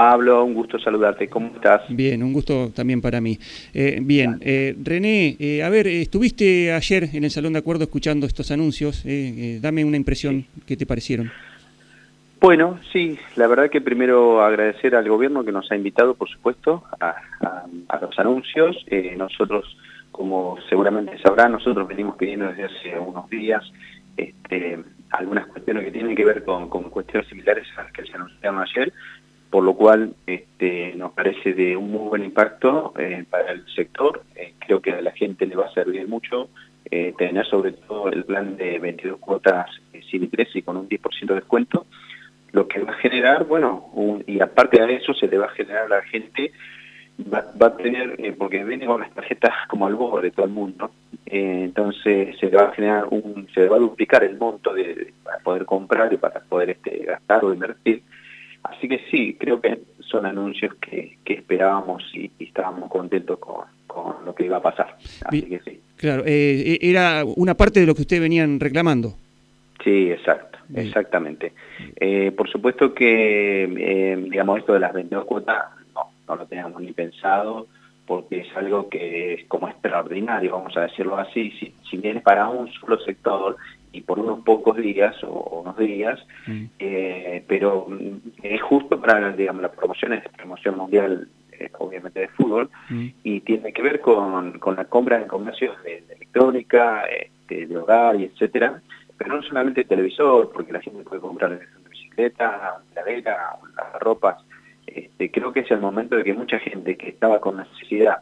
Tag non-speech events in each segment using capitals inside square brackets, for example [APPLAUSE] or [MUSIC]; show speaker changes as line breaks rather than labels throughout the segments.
Pablo, un gusto saludarte. ¿Cómo estás?
Bien, un gusto también para mí. Eh, bien, eh, René, eh, a ver, estuviste ayer en el Salón de Acuerdo escuchando estos anuncios. dame una impresión, ¿qué te parecieron?
Bueno, sí, la verdad que primero agradecer al gobierno que nos ha invitado, por supuesto, a, los anuncios. nosotros, como seguramente sabrán, nosotros venimos pidiendo desde hace unos días este, algunas cuestiones que tienen que ver con, cuestiones similares a las que se anunciaron ayer, por lo cual este, nos parece de un muy buen impacto eh, para el sector. Eh, creo que a la gente le va a servir mucho eh, tener sobre todo el plan de 22 cuotas sin interés y con un 10% de descuento, lo que va a generar, bueno, y aparte de eso se le va a generar a la gente, va, a tener, porque viene con las tarjetas como al borde de todo el mundo, entonces se le va a generar un, se le va a duplicar el monto de, para poder comprar y para poder este, gastar o invertir, Así que sí, creo que son anuncios que, esperábamos y, estábamos contentos con, lo que iba a pasar. Así que sí.
Claro, eh, e, era una parte de lo que ustedes venían reclamando.
Sí, exacto, exactamente. Eh, por supuesto que, eh, digamos, esto de las 22 cuotas, no, no lo teníamos ni pensado, porque es algo que es como extraordinario, vamos a decirlo así. Si, si bien es para un solo sector y por unos pocos días o, unos días, mm. eh, pero mm, es justo para, digamos, la promoción es promoción mundial, eh, obviamente de fútbol, mm. y tiene que ver con, con la compra de comercios de, electrónica, este, de hogar y etcétera, pero no solamente televisor, porque la gente puede comprar de bicicleta, ladera, las ropas, este, creo que es el momento de que mucha gente que estaba con necesidad,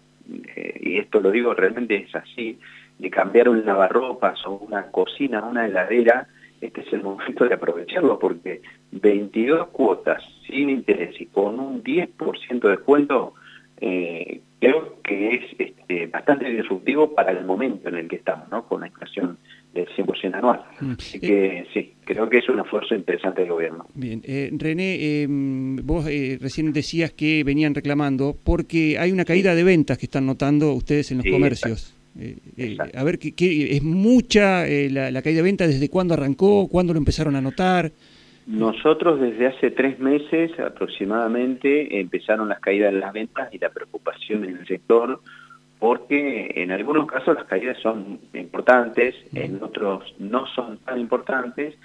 eh, y esto lo digo realmente es así, de cambiar un lavarropas o una cocina, una heladera, este es el momento de aprovecharlo porque 22 cuotas sin interés y con un 10% de descuento, eh, creo que es este, bastante disruptivo para el momento en el que estamos, ¿no? con la inflación del 100% anual. Mm. Así que sí, creo que es un esfuerzo interesante del gobierno.
Bien, eh, René, em, vos eh, recién decías que venían reclamando porque hay una caída de ventas que están notando ustedes en los comercios. A ver, ¿qué, es mucha eh, la, caída de venta? ¿Desde cuándo arrancó? ¿Cuándo lo empezaron a notar?
Nosotros desde hace tres meses aproximadamente empezaron las caídas de las ventas y la preocupación en el sector porque en algunos casos las caídas son importantes, en otros no son tan importantes,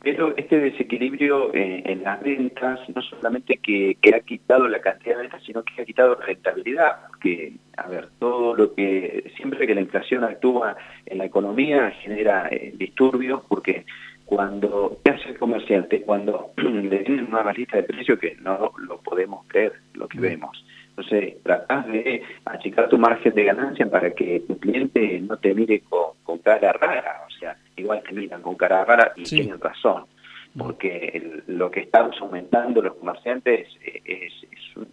pero este desequilibrio eh, en las ventas no solamente que, ha quitado la cantidad de ventas, sino que ha quitado rentabilidad, porque, a ver, todo lo que, siempre que la inflación actúa en la economía genera eh, disturbios, porque cuando, ¿qué hace el comerciante? Cuando [CLEARS THROAT] le tienen una bajita de precio que no lo podemos creer, lo que vemos. Entonces, tratás de achicar tu margen de ganancia para que tu cliente no te mire con, con cara rara, igual te miran con cara rara y tienen razón, porque lo que estamos aumentando los comerciantes es,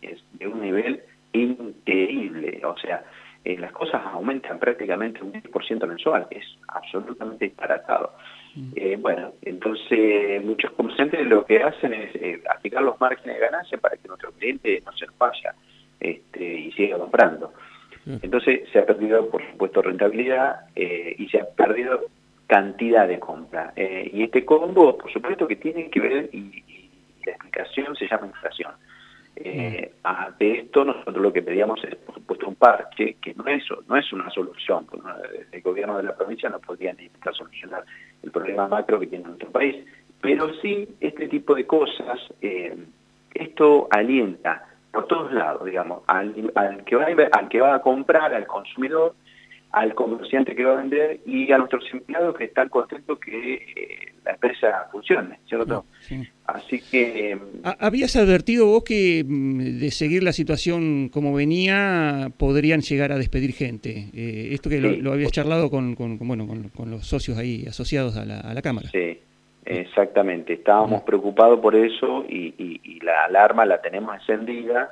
es, de un nivel increíble, o sea, eh, las cosas aumentan prácticamente un 10% mensual, es absolutamente disparatado. Eh, bueno, entonces muchos comerciantes lo que hacen es eh, aplicar los márgenes de ganancia para que nuestro cliente no se nos vaya este, y siga comprando. Entonces se ha perdido, por supuesto, rentabilidad y se ha perdido cantidad de compra. Eh, y este combo, por supuesto que tiene que ver, y, la explicación se llama inflación. Eh, de esto nosotros lo que pedíamos es, por supuesto, un parche, que no es, no es una solución, el gobierno de la provincia no podría ni solucionar el problema macro que tiene nuestro país, pero sí este tipo de cosas, eh, esto alienta por todos lados, digamos, al, que va al que va a comprar, al consumidor, al comerciante que va a vender y a nuestros empleados que están contentos que eh, la empresa funcione, ¿cierto? Así que...
¿Habías advertido vos que mm, de seguir la situación como venía podrían llegar a despedir gente? Eh, esto que lo, habías charlado con, bueno, con, los socios ahí asociados a la, a la Cámara.
Sí, exactamente. Estábamos preocupados por eso y, y la alarma la tenemos encendida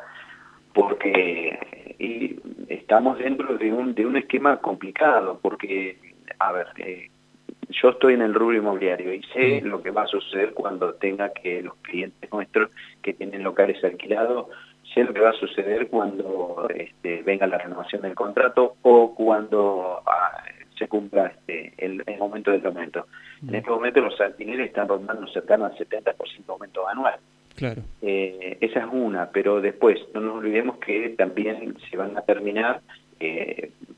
porque y estamos dentro de un, de un esquema complicado, porque, a ver, eh, yo estoy en el rubro inmobiliario y sé lo que va a suceder cuando tenga que los clientes nuestros que tienen locales alquilados, sé lo que va a suceder cuando este, venga la renovación del contrato o cuando ah, se cumpla este, el, momento del aumento. En este momento los alquileres están rondando cercano al 70% de aumento anual.
Claro.
esa es una, pero después no nos olvidemos que también se van a terminar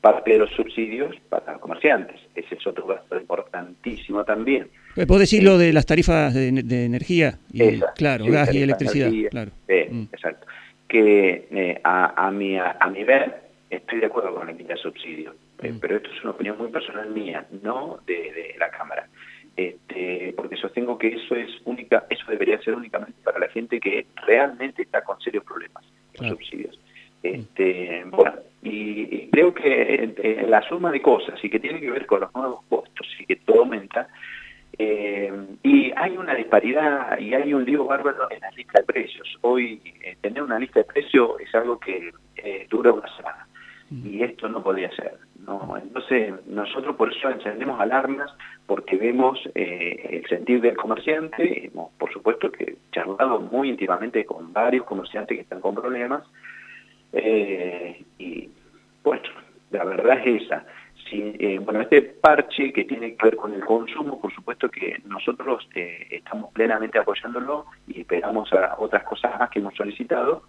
parte de los subsidios para comerciantes. Ese es otro gasto importantísimo también.
¿Puedo decir lo de las tarifas de, energía? Y, claro, gas y electricidad. claro.
Mm. Exacto. Que a, a, mi, a, mi ver, estoy de acuerdo con el subsidio, eh, mm. pero esto es una opinión muy personal mía, no de, la Cámara. Este, porque sostengo que eso es única, eso debería ser únicamente la gente que realmente está con serios problemas, los subsidios. Mm. Este, bueno, y, creo que eh, la suma de cosas y que tiene que ver con los nuevos costos y que todo aumenta, eh, y hay una disparidad y hay un lío bárbaro en la lista de precios. Hoy tener una lista de precios es algo que dura una semana y esto no podía ser. ¿no? Entonces nosotros por eso encendemos alarmas porque vemos eh, el sentir del comerciante, hemos por supuesto que charlado muy íntimamente con varios comerciantes que están con problemas eh, y bueno, la verdad es esa. Si, eh, bueno, este parche que tiene que ver con el consumo, por supuesto que nosotros estamos plenamente apoyándolo y esperamos a otras cosas más que hemos solicitado.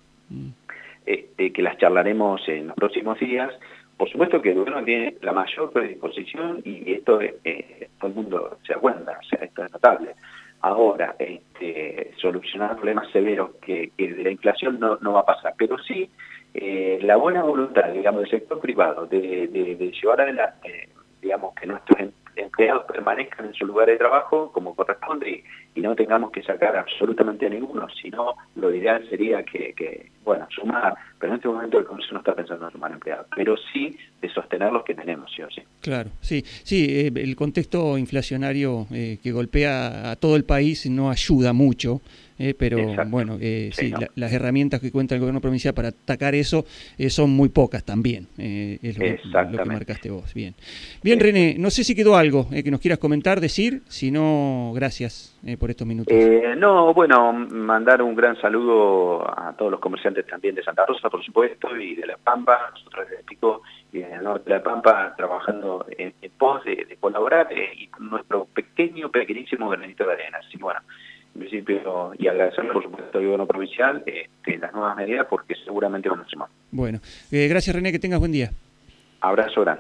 Este, que las charlaremos en los próximos días. Por supuesto que el gobierno tiene la mayor predisposición y esto eh, todo el mundo se da cuenta, o sea, esto es notable. Ahora, este, solucionar problemas severos que, de la inflación no, no, va a pasar, pero sí eh, la buena voluntad, digamos, del sector privado de, de llevar adelante, digamos, que nuestros empleados permanezcan en su lugar de trabajo como corresponde y, no tengamos que sacar absolutamente a ninguno, sino lo ideal sería que, bueno, sumar, pero en este momento el Congreso no está pensando en sumar empleados, pero sí de sostener los que tenemos, sí o sí.
Claro, sí, sí, eh, el contexto inflacionario eh, que golpea a todo el país no ayuda mucho. Eh, pero bueno, eh, sí, las herramientas que cuenta el gobierno provincial para atacar eso son muy pocas también, es lo, que marcaste vos. Bien, bien René, no sé si quedó algo que nos quieras comentar, decir, si no, gracias por estos minutos.
no, bueno, mandar un gran saludo a todos los comerciantes también de Santa Rosa, por supuesto, y de La Pampa, nosotros desde Pico y en el norte de La Pampa trabajando en, pos de, colaborar y nuestro pequeño, pequeñísimo granito de arena. Así bueno, principio y agradecerle por supuesto al gobierno provincial este, las nuevas medidas porque seguramente van a ser más.
Bueno, eh, gracias René, que tengas buen día.
Abrazo grande.